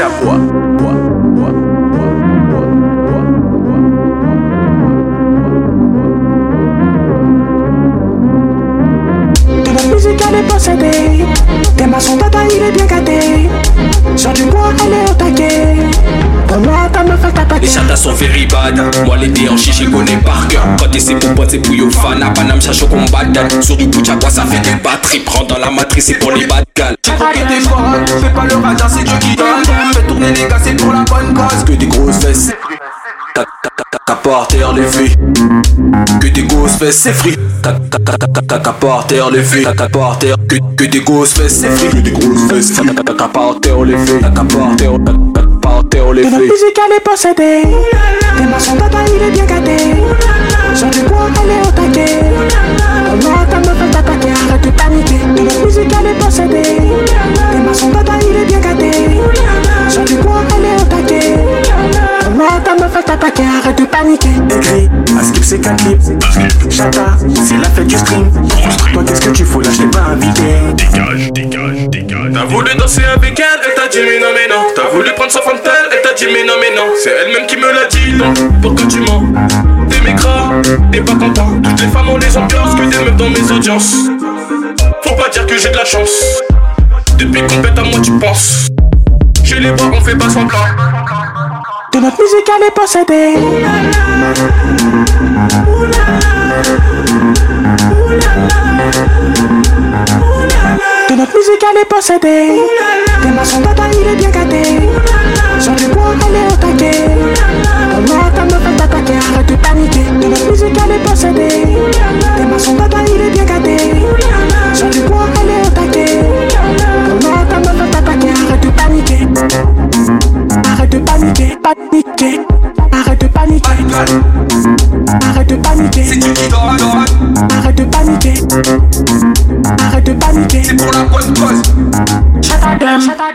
à bois. De notre musique elle est possédée Tes maçons tata il est bien gâté Les chatas sont very bad Moi les déhanchés j'ai connais par cœur Quand t'es c'est pour potes c'est pour yo fan À Paname chacho combat Sur du bout quoi ça fait des batteries Prends dans la matrice c'est pour les bad gals J'ai croqué des frottes, fais pas le radar, c'est Dieu qui donne. Fais tourner les gars, c'est pour la bonne cause. Que des grosses fesses T'as par terre les filles Que des grosses fesses c'est free T'as par terre les filles T'as par terre Que que des grosses fesses c'est free Que des grosses fesses T'as par terre les filles T'as par terre terre les filles musique elle est possédée. Tes maçons tata il est bien gâté Sur du bois elle est au taquet. Pour moi ta meuf elle t'a taqué Arrête de paniquer. De notre musique elle est possédée. Tes maçons tata il est bien gâté Sur du bois elle est au taquet. Pour moi ta meuf elle t'a taqué Arrête de paniquer. Écrit, à skip c'est qu'un clip. Chata, c'est la fête du stream. Toi qu'est-ce que tu fous là, je t'ai pas invité. Dégage, dégage, dégage. T'as voulu danser avec elle, elle t'a dit mais non mais non Sa femme telle, elle t'a dit mais non mais non. C'est elle-même qui me l'a dit donc pourquoi tu mens. T'es mécras, t'es pas content. Toutes les femmes ont les ambiances que des meufs dans mes audiences. Faut pas dire que j'ai de la chance. Depuis qu'on pète à moi tu penses. Je les vois, on fait pas semblant. De notre musique elle est possédée. De notre musique elle est possédée Tes maçons tata il est bien gâté. Sur bois elle est au taquet. Ta meuf elle t'a taqué Arrête de paniquer De musique elle est possédée Tes maçons tata il est bien gâté. Sur du bois elle est au taquet. Meuf elle t'a taqué Arrête de paniquer. Arrête de paniquer, paniquer. Arrête de paniquer. Arrête de paniquer. C'est qui. Arrête de paniquer. Arrête de paniquer. C'est pour la bonne cause.